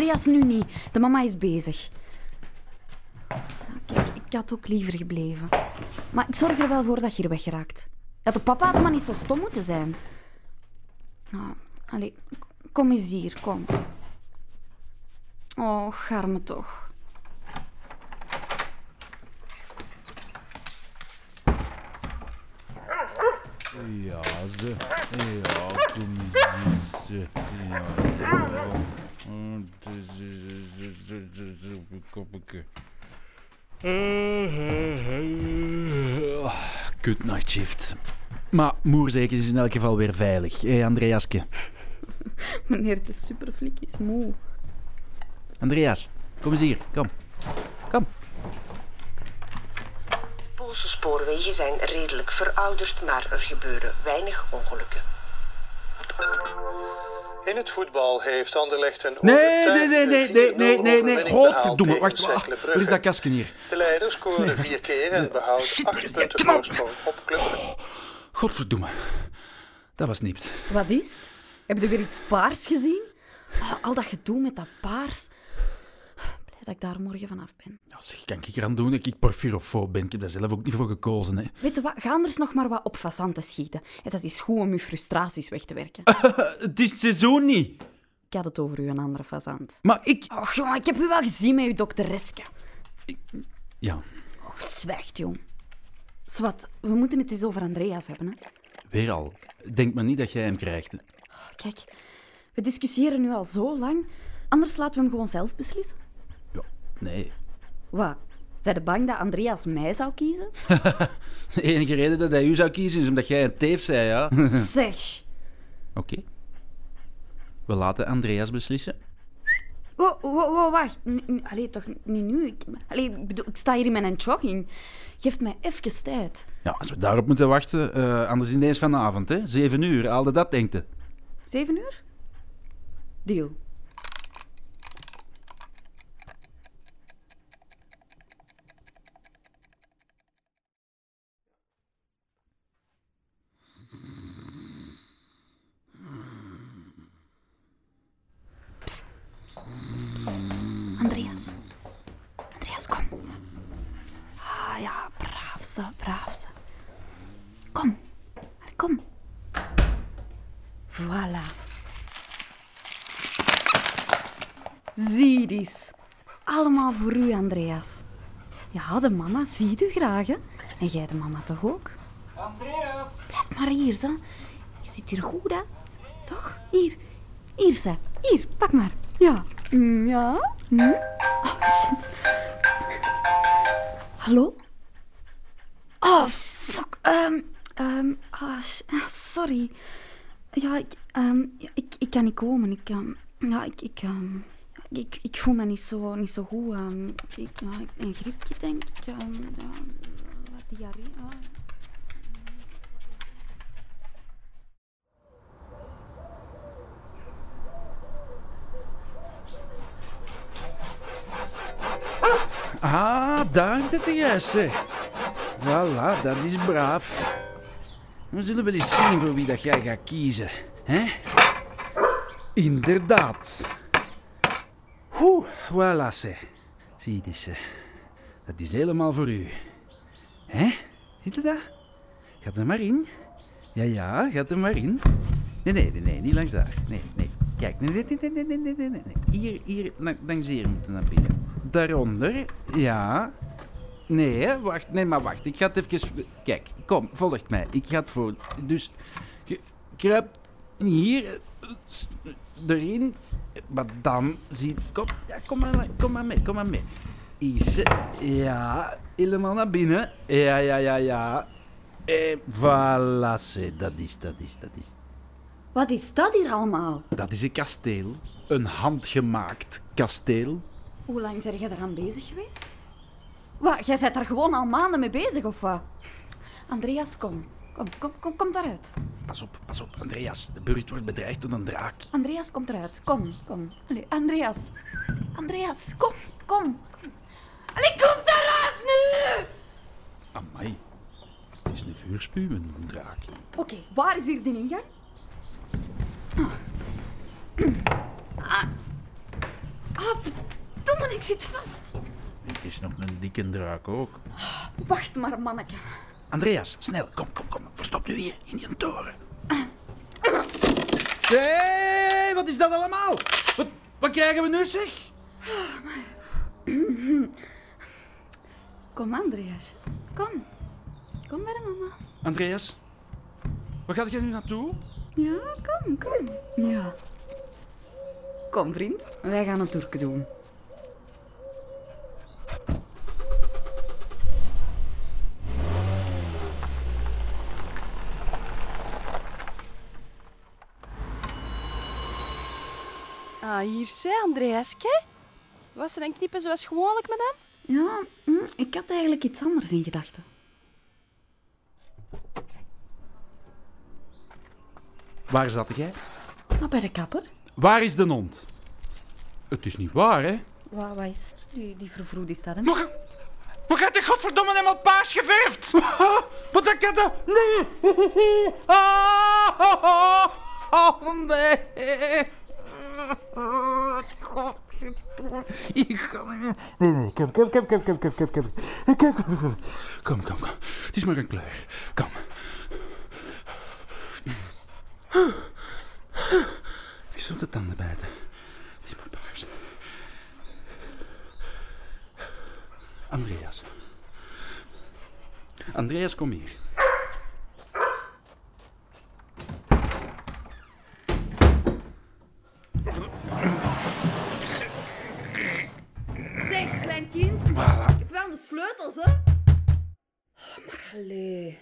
Andreas, nu niet. De mama is bezig. Kijk, ik had ook liever gebleven. Maar ik zorg er wel voor dat je hier weggeraakt. Ja, de papa had maar niet zo stom moeten zijn. Nou, allee, kom eens hier, kom. Oh, garme toch. Ja, ze. Ja, kom eens. Ja, ja. Oh, Kut nachtshift. Maar moerzeker is in elk geval weer veilig. Hé, Andreaske. Meneer de superflik is moe. Andreas, kom eens hier. Kom. Kom. Poolse spoorwegen zijn redelijk verouderd, maar er gebeuren weinig ongelukken. In het voetbal heeft Anderlecht een Nee, nee, nee, nee, nee, nee, nee, nee. Godverdomme, Godverdomme. Wacht, wacht. Waar is dat kastje hier? De leider scoorde vier keer en behoudt Shit, acht punten knop? voorsprong op Club. Godverdomme. Dat was niet. Wat is het? Heb je weer iets paars gezien? Ah, al dat gedoe met dat paars. Dat ik daar morgen vanaf ben. Ja, zeg, kan ik eraan doen dat ik porfirofoob ben? Ik heb daar zelf ook niet voor gekozen. Hè. Weet je wat? Ga anders nog maar wat op fazanten schieten. Ja, dat is goed om je frustraties weg te werken. Het is seizoen niet. Ik had het over u, een andere fazant. Maar ik... Och, jongen, ik heb u wel gezien met uw doktereske. Ja, Och, zwijgt, jong. Zwat, we moeten het eens over Andreas hebben, hè. weer al. Denk maar niet dat jij hem krijgt. hè. Kijk, we discussiëren nu al zo lang. Anders laten we hem gewoon zelf beslissen. Nee. Wat? Zijn de bang dat Andreas mij zou kiezen? De enige reden dat hij u zou kiezen is omdat jij een teef zei, ja. Oké. zeg. We laten Andreas beslissen. Wow, wow, wow, wacht. N- Allee, toch niet nu. Ik, allee, ik bedoel, ik sta hier in mijn jogging. Geef mij even tijd. Ja, als we daarop moeten wachten, eh, anders ineens vanavond, hè. Zeven uur, haalde dat, denkte. Zeven uur? Deal. Psst. Psst. Andreas. Andreas, kom. Ah ja, braaf ze, braaf ze. Kom. Kom. Voilà. Zie. Allemaal voor u, Andreas. Ja, de mama ziet u graag, hè? En jij de mama toch ook? Andreas! Blijf maar hier, zo. Je zit hier goed, hè? Toch? Hier. Hier, ze. Hier, pak maar. Ja. Mm, ja? Hm? Oh, shit. Hallo? Oh, fuck. Ehm, ehm, ah, ah, sorry. Ja, ik, ehm, ik, ik kan niet komen. Ik, ehm, ja, ik, ik, ehm, ik, ik voel me niet zo, niet zo goed. ik, een griepje, denk ik. ja, wat diarree. ja. Ah, daar het de juiste. Voilà, dat is braaf. We zullen wel eens zien voor wie dat jij gaat kiezen. Hè? Inderdaad. Oeh, voilà, ze. Zie je, dus, eh, dat is helemaal voor u. Hè? Ziet u dat? Gaat er maar in. Ja, ja, gaat er maar in. Nee, nee, nee, nee, niet langs daar. Nee, nee. Kijk. Hier, hier, langs hier moeten naar binnen. Daaronder, ja, Nee, hè, wacht, nee, maar wacht. Ik ga het even... Kijk, kom, volgt mij. Ik ga het voor... Dus, je kruipt hier, erin. Maar dan zie... Kom, ja, kom, maar, kom maar mee, kom maar mee. Is, ja, helemaal naar binnen. Ja, ja, ja, ja. En voilà, ze, dat is, dat is, dat is. Wat is dat hier allemaal? Dat is een kasteel. Een handgemaakt kasteel. Hoe lang ben jij eraan bezig geweest? Wat, jij bent daar gewoon al maanden mee bezig, of wat? Andreas, kom. Kom, kom, kom, kom daaruit. Pas op, pas op, Andreas. De burcht wordt bedreigd door een draak. Andreas, kom eruit. Kom, kom. Allee, Andreas. Andreas, kom, kom. kom. Allee, kom eruit nu! Amai. Het is een vuurspuw, een draak. Oké, waar is hier de ingang? Ah. ik zit vast. Het is nog een dikke draak ook. Wacht maar, manneke. Andreas, snel, kom, kom, kom. Verstop nu hier in die toren. Hé, hey, wat is dat allemaal? Wat, wat krijgen we nu, zeg? Kom, Andreas. Kom. Kom bij de mama. Andreas, waar gaat jij nu naartoe? Ja, kom, kom. Ja. Kom, vriend. Wij gaan een toerke doen. Hier zei Andreaske. Was er een knippen zoals gewoonlijk, madame? Ja, hm, ik had eigenlijk iets anders in gedachten. Waar zat jij? Maar bij de kapper? Waar is de hond? Het is niet waar, hè? Wat is er? Die, die vervroed is dat, hè? Maar, maar gaat die godverdomme helemaal paars geverfd? Wat dat kan dat? Nee! Ah, oh, oh, oh, nee! Ik kan niet. Nee, nee, kom, kom, kom, kom, kom, kom, kom, kom. Kom, kom, kom. Kom, kom, kom. Het is maar een kleur. Kom. Even op de tanden bijten. Het is maar paars. Andreas. Andreas, kom hier. Allee.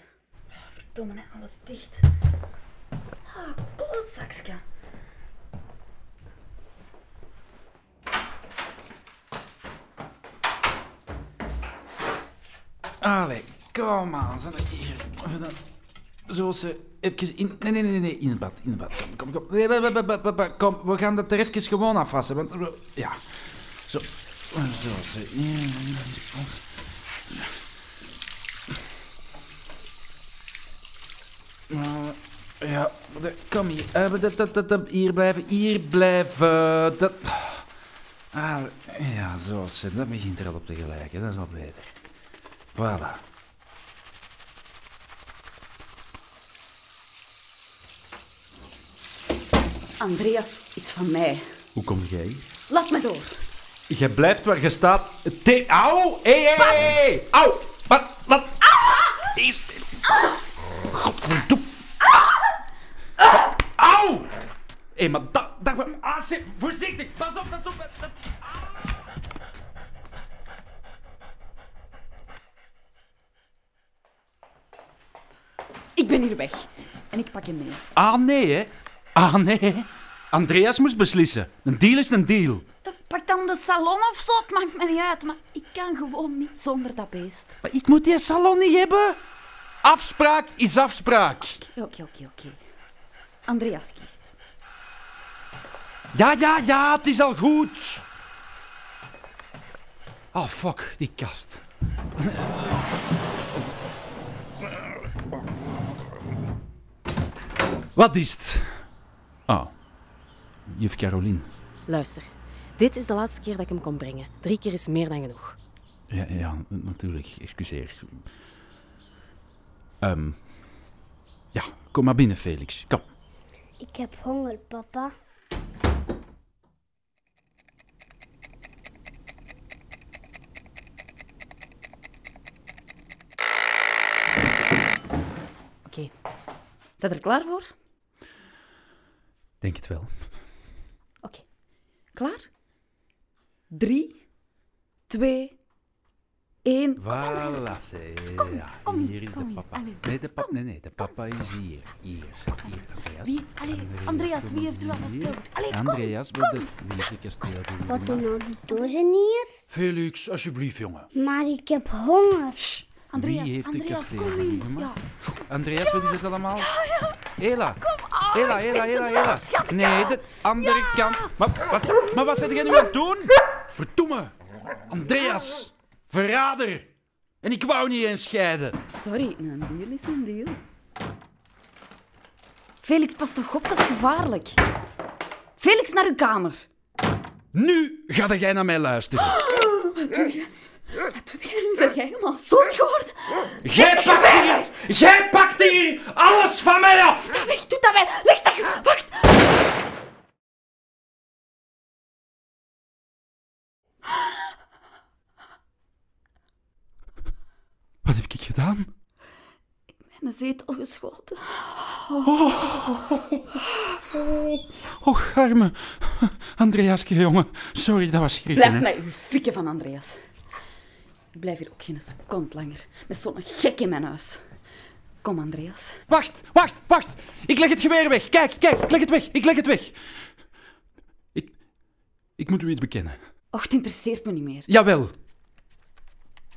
Ah, Verdomme, hè, alles dicht. Ah, klootzakske. Allee, kom aan. Hier... even dan- Zo ze... Even in... Nee, nee, nee, nee. In het bad. In het bad. Kom, kom, kom. Nee, Kom, we gaan dat er even gewoon afwassen. Want... Ja. Zo. Zo ze... Eh, Ja, de- kom hier. Eh, dat, dat, dat, dat, hier blijven, hier blijven. Dat... Ah, ja, zo, ze- dat begint er al op te gelijken. Dat is al beter. Voilà. Andreas is van mij. Hoe kom jij hier? Laat me door. Je blijft waar je staat. Te Au! Hé, hé, hé, hé! Au! Wat? Wat? Is... Godverdomme. Ik ben hier weg. En ik pak hem mee. Ah, nee, hè? Ah, nee. Andreas moest beslissen. Een deal is een deal. Pak dan de salon of zo, het maakt me niet uit. Maar ik kan gewoon niet zonder dat beest. Maar ik moet die salon niet hebben. Afspraak is afspraak. Oké, oké, oké. Andreas kiest. Ja, ja, ja, het is al goed. Oh, fuck, die kast. Wat is het? Oh, juf Caroline. Luister, dit is de laatste keer dat ik hem kon brengen. Drie keer is meer dan genoeg. Ja, ja natuurlijk, excuseer. Ehm ja, kom maar binnen, Felix. Kom. Ik heb honger, papa. Oké. Zet er klaar voor? Denk het wel. Oké. Klaar? Drie, twee, één. Voilà. Ja, kom hier hier, is kom de papa. Allee, nee, de papa, nee, nee, de papa is hier. Hier, hier, Andreas. Wie? Allee, Andreas, wie heeft u al gespeeld? Allee, kom, Andreas, wil de... Wie heeft de kasteel Wat doen nou die dozen hier? Felix, alsjeblieft, jongen. Maar ik heb honger. Shh, Andreas, Wie heeft de Andreas, kasteel kom hier. gemaakt? Ja. Andreas, wat is het allemaal? Ja, ja. Hela. Hela, Hela, Hela, Hela. Nee, de andere kant. Maar wat, maar wat zit jij nu aan het doen? Verdomme. Andreas. Verrader. En ik wou niet eens scheiden. Sorry, een deal is een deal. Felix, pas toch op, dat is gevaarlijk. Felix, naar uw kamer. Nu ga jij naar mij luisteren. Wat doe jij nu? Zeg jij helemaal zot geworden? Jij pakt hier, jij pakt hier alles van mij af. Ga weg, doe dat weg. Leg dat. Wacht. Wat heb ik gedaan? Mijn zetel geschoten. Och, arme Andreaske, jongen. Sorry, dat was schrikken. Blijf mij uw fikken van Andreas. Ik blijf hier ook geen seconde langer. Met zo'n gek in mijn huis. Kom, Andreas. Wacht, wacht, wacht. Ik leg het geweer weg. Kijk, kijk, ik leg het weg. Ik leg het weg. Ik, ik moet u iets bekennen. Och, het interesseert me niet meer. Jawel.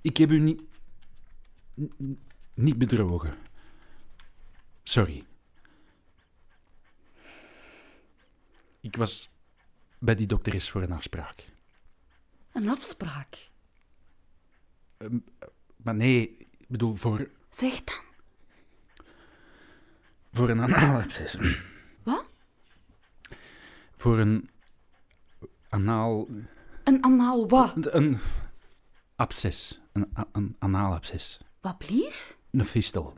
Ik heb u niet... niet bedrogen. Sorry. Ik was bij die dokteres voor een afspraak. Een afspraak. Maar nee, ik bedoel voor, Zeg dan. voor een anaalabsces. Wat? Voor een anaal... Een anaal wat? Een absces. Een, een anaalabsces. Wat blief? Een fistel.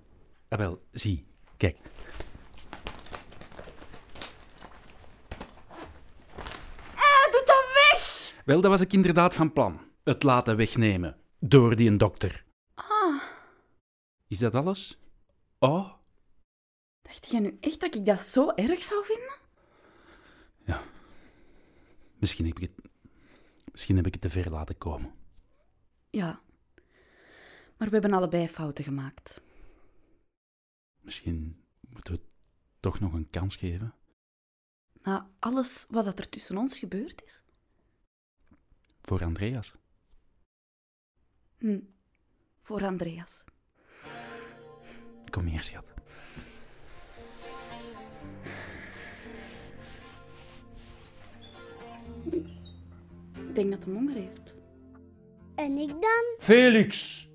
Jawel, zie. Kijk. Ah, doe dat weg! Wel, dat was ik inderdaad van plan. Het laten wegnemen. Door die een dokter. Ah, Is dat alles? Oh? dacht jij nu echt dat ik dat zo erg zou vinden? Misschien heb ik het... Misschien heb ik het te ver laten komen. Ja. Maar we hebben allebei fouten gemaakt. Misschien moeten we het toch nog een kans geven. Na alles wat er tussen ons gebeurd is. Voor Andreas. Hm. Voor Andreas. Kom hier, schat. Ik denk dat hij honger heeft. En ik dan? Felix!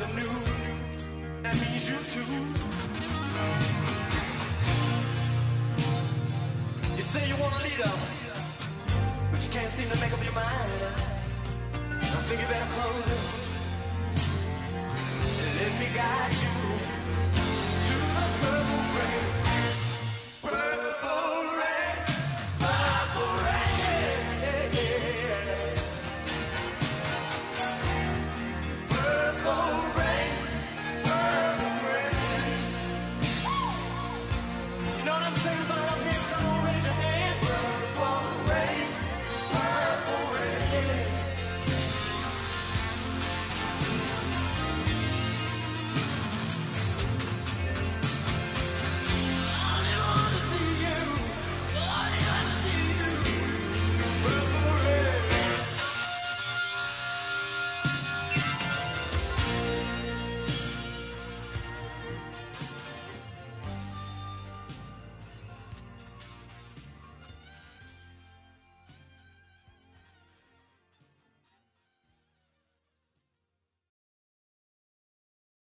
That means you too. You say you want a leader, but you can't seem to make up your mind. I think you better close it. Let me guide you.